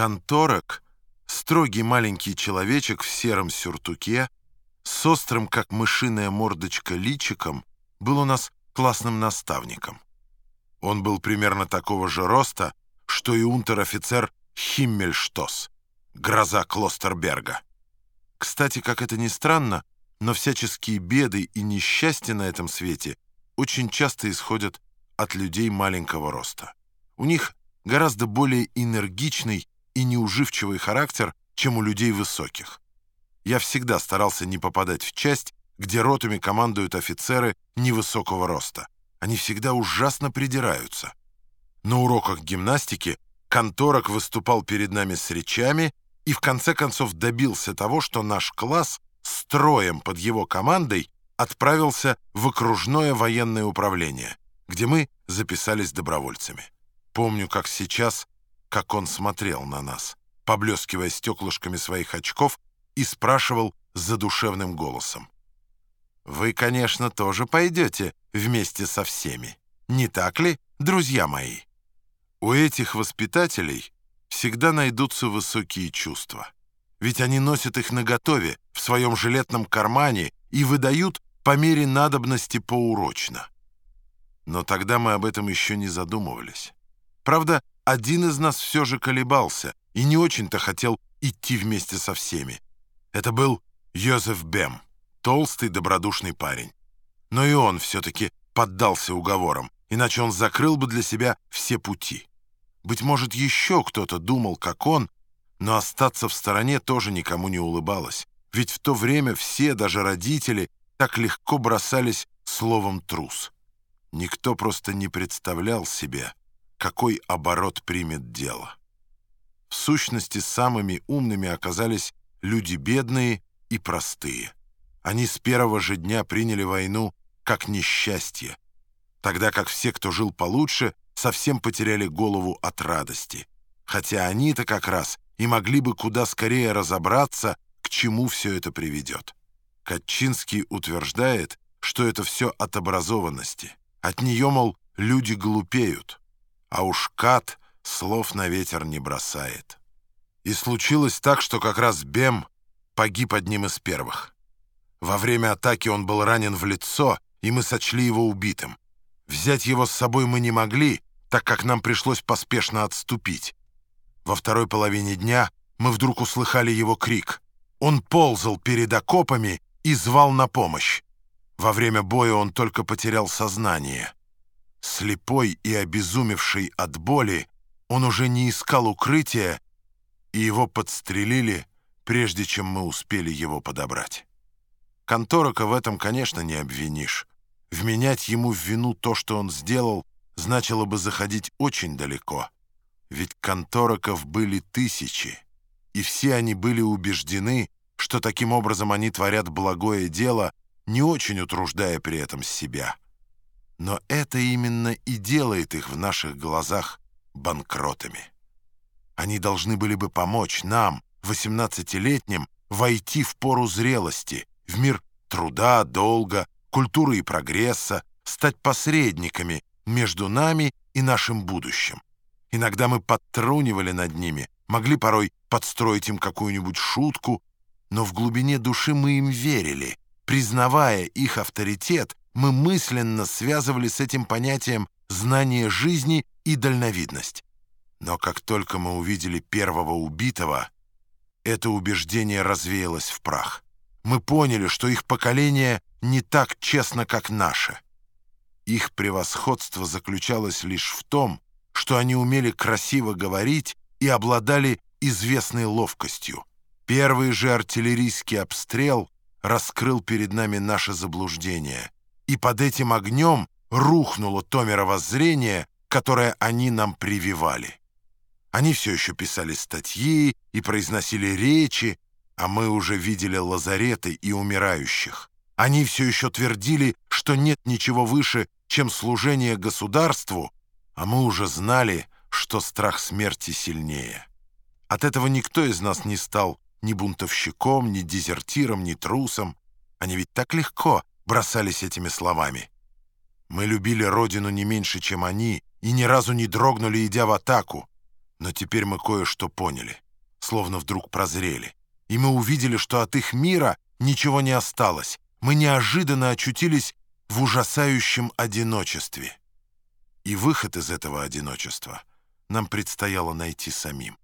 Конторок, строгий маленький человечек в сером сюртуке, с острым, как мышиная мордочка, личиком, был у нас классным наставником. Он был примерно такого же роста, что и унтер-офицер Химмельштос, гроза Клостерберга. Кстати, как это ни странно, но всяческие беды и несчастья на этом свете очень часто исходят от людей маленького роста. У них гораздо более энергичный и неуживчивый характер, чем у людей высоких. Я всегда старался не попадать в часть, где ротами командуют офицеры невысокого роста. Они всегда ужасно придираются. На уроках гимнастики Конторок выступал перед нами с речами и в конце концов добился того, что наш класс строем под его командой отправился в окружное военное управление, где мы записались добровольцами. Помню, как сейчас, как он смотрел на нас, поблескивая стеклышками своих очков, и спрашивал задушевным голосом. «Вы, конечно, тоже пойдете вместе со всеми, не так ли, друзья мои?» У этих воспитателей всегда найдутся высокие чувства. Ведь они носят их наготове, в своем жилетном кармане и выдают по мере надобности поурочно. Но тогда мы об этом еще не задумывались. Правда, один из нас все же колебался и не очень-то хотел идти вместе со всеми. Это был Йозеф Бем, толстый добродушный парень. Но и он все-таки поддался уговорам, иначе он закрыл бы для себя все пути. Быть может, еще кто-то думал, как он, но остаться в стороне тоже никому не улыбалось. Ведь в то время все, даже родители, так легко бросались словом «трус». Никто просто не представлял себе, какой оборот примет дело. В сущности, самыми умными оказались люди бедные и простые. Они с первого же дня приняли войну как несчастье, тогда как все, кто жил получше, совсем потеряли голову от радости. Хотя они-то как раз и могли бы куда скорее разобраться, к чему все это приведет. Катчинский утверждает, что это все от образованности. От нее, мол, люди глупеют, а уж Кат слов на ветер не бросает. И случилось так, что как раз Бем погиб одним из первых. Во время атаки он был ранен в лицо, и мы сочли его убитым. Взять его с собой мы не могли, так как нам пришлось поспешно отступить. Во второй половине дня мы вдруг услыхали его крик. Он ползал перед окопами и звал на помощь. Во время боя он только потерял сознание. Слепой и обезумевший от боли, он уже не искал укрытия, и его подстрелили, прежде чем мы успели его подобрать. Конторока в этом, конечно, не обвинишь. Вменять ему в вину то, что он сделал, значило бы заходить очень далеко. Ведь контороков были тысячи, и все они были убеждены, что таким образом они творят благое дело, не очень утруждая при этом себя. Но это именно и делает их в наших глазах банкротами. Они должны были бы помочь нам, 18-летним, войти в пору зрелости, в мир труда, долга, культуры и прогресса, стать посредниками между нами и нашим будущим. Иногда мы подтрунивали над ними, могли порой подстроить им какую-нибудь шутку, но в глубине души мы им верили. Признавая их авторитет, мы мысленно связывали с этим понятием знание жизни и дальновидность. Но как только мы увидели первого убитого, это убеждение развеялось в прах. Мы поняли, что их поколение не так честно, как наше. Их превосходство заключалось лишь в том, что они умели красиво говорить и обладали известной ловкостью. Первый же артиллерийский обстрел раскрыл перед нами наше заблуждение, и под этим огнем рухнуло то мировоззрение, которое они нам прививали. Они все еще писали статьи и произносили речи, а мы уже видели лазареты и умирающих. Они все еще твердили, что нет ничего выше, чем служение государству, а мы уже знали, что страх смерти сильнее. От этого никто из нас не стал ни бунтовщиком, ни дезертиром, ни трусом. Они ведь так легко бросались этими словами. Мы любили родину не меньше, чем они, и ни разу не дрогнули, идя в атаку. Но теперь мы кое-что поняли, словно вдруг прозрели. И мы увидели, что от их мира ничего не осталось. Мы неожиданно очутились в ужасающем одиночестве. И выход из этого одиночества нам предстояло найти самим.